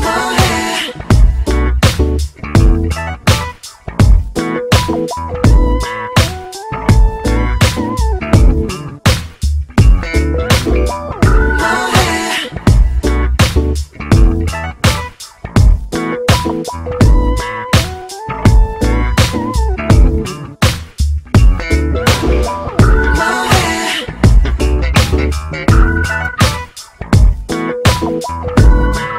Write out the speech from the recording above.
Bye. Thank